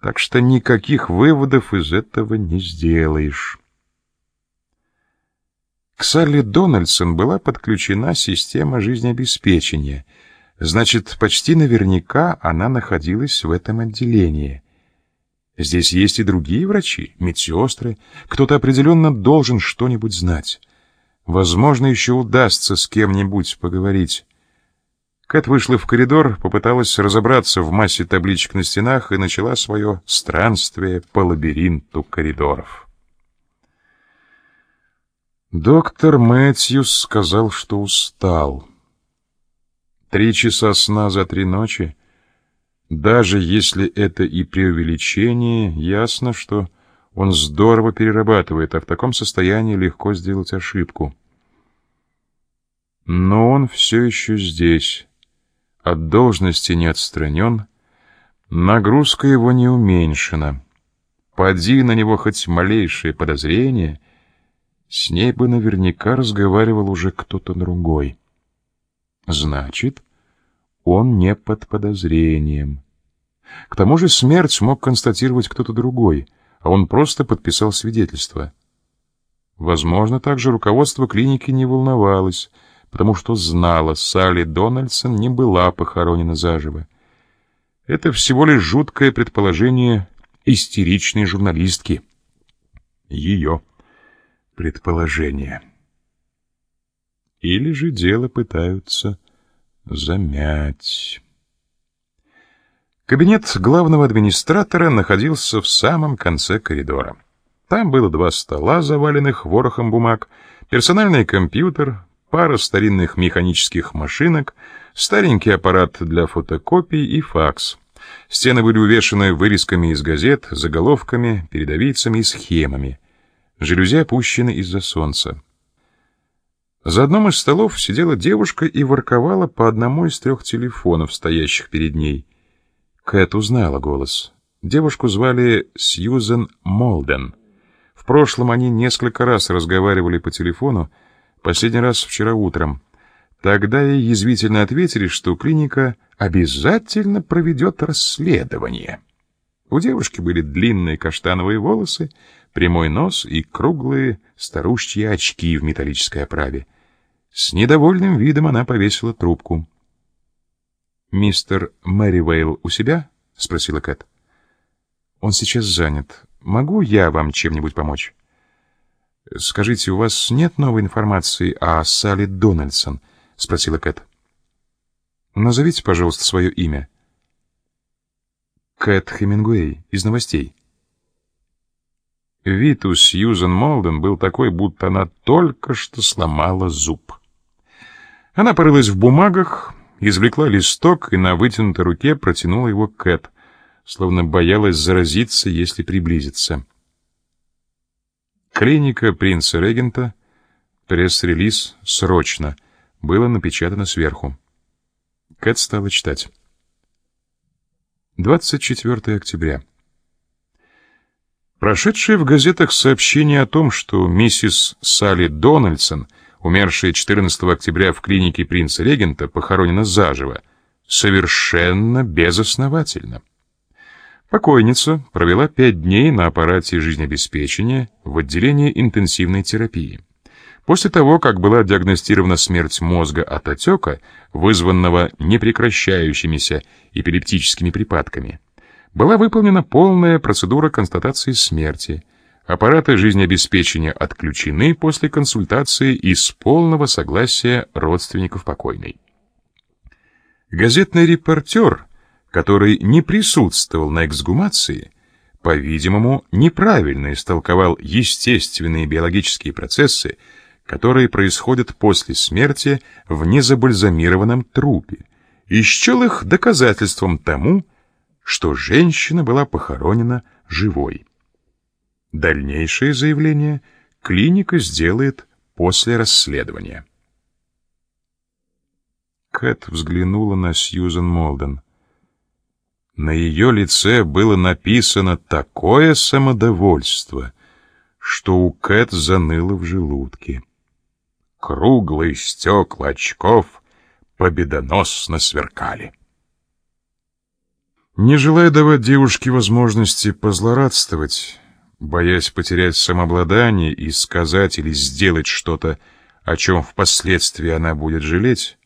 Так что никаких выводов из этого не сделаешь. К Салли Дональдсон была подключена система жизнеобеспечения. Значит, почти наверняка она находилась в этом отделении. Здесь есть и другие врачи, медсестры. Кто-то определенно должен что-нибудь знать. Возможно, еще удастся с кем-нибудь поговорить. Кэт вышла в коридор, попыталась разобраться в массе табличек на стенах и начала свое странствие по лабиринту коридоров. Доктор Мэтьюс сказал, что устал. Три часа сна за три ночи. Даже если это и преувеличение, ясно, что он здорово перерабатывает, а в таком состоянии легко сделать ошибку. Но он все еще здесь, от должности не отстранен, нагрузка его не уменьшена. Поди на него хоть малейшее подозрение, с ней бы наверняка разговаривал уже кто-то другой. Значит, он не под подозрением. К тому же смерть мог констатировать кто-то другой, а он просто подписал свидетельство. Возможно, также руководство клиники не волновалось, потому что знала, Салли Дональдсон не была похоронена заживо. Это всего лишь жуткое предположение истеричной журналистки. Ее предположение. Или же дело пытаются замять. Кабинет главного администратора находился в самом конце коридора. Там было два стола, заваленных ворохом бумаг, персональный компьютер, пара старинных механических машинок, старенький аппарат для фотокопий и факс. Стены были увешаны вырезками из газет, заголовками, передовицами и схемами. Жалюзи опущены из-за солнца. За одном из столов сидела девушка и ворковала по одному из трех телефонов, стоящих перед ней. Кэт узнала голос. Девушку звали Сьюзен Молден. В прошлом они несколько раз разговаривали по телефону, последний раз вчера утром. Тогда ей язвительно ответили, что клиника обязательно проведет расследование. У девушки были длинные каштановые волосы, прямой нос и круглые старушечьи очки в металлической оправе. С недовольным видом она повесила трубку. «Мистер Мэривейл у себя?» — спросила Кэт. «Он сейчас занят. Могу я вам чем-нибудь помочь?» «Скажите, у вас нет новой информации о Салли Дональдсон?» — спросила Кэт. «Назовите, пожалуйста, свое имя». «Кэт Хемингуэй из новостей». Вид у Сьюзен Молден был такой, будто она только что сломала зуб. Она порылась в бумагах, извлекла листок и на вытянутой руке протянула его Кэт, словно боялась заразиться, если приблизиться. Клиника принца-регента, пресс-релиз «Срочно» было напечатано сверху. Кэт стала читать. 24 октября. Прошедшее в газетах сообщение о том, что миссис Салли Дональдсон, умершая 14 октября в клинике принца-регента, похоронена заживо, совершенно безосновательно. Покойница провела пять дней на аппарате жизнеобеспечения в отделении интенсивной терапии. После того, как была диагностирована смерть мозга от отека, вызванного непрекращающимися эпилептическими припадками, была выполнена полная процедура констатации смерти. Аппараты жизнеобеспечения отключены после консультации и с полного согласия родственников покойной. Газетный репортер, который не присутствовал на эксгумации, по-видимому, неправильно истолковал естественные биологические процессы, которые происходят после смерти в незабальзамированном трупе, и счел их доказательством тому, что женщина была похоронена живой. Дальнейшее заявление клиника сделает после расследования. Кэт взглянула на Сьюзен Молден. На ее лице было написано такое самодовольство, что у Кэт заныло в желудке. Круглые стекла очков победоносно сверкали. Не желая давать девушке возможности позлорадствовать, боясь потерять самообладание и сказать или сделать что-то, о чем впоследствии она будет жалеть,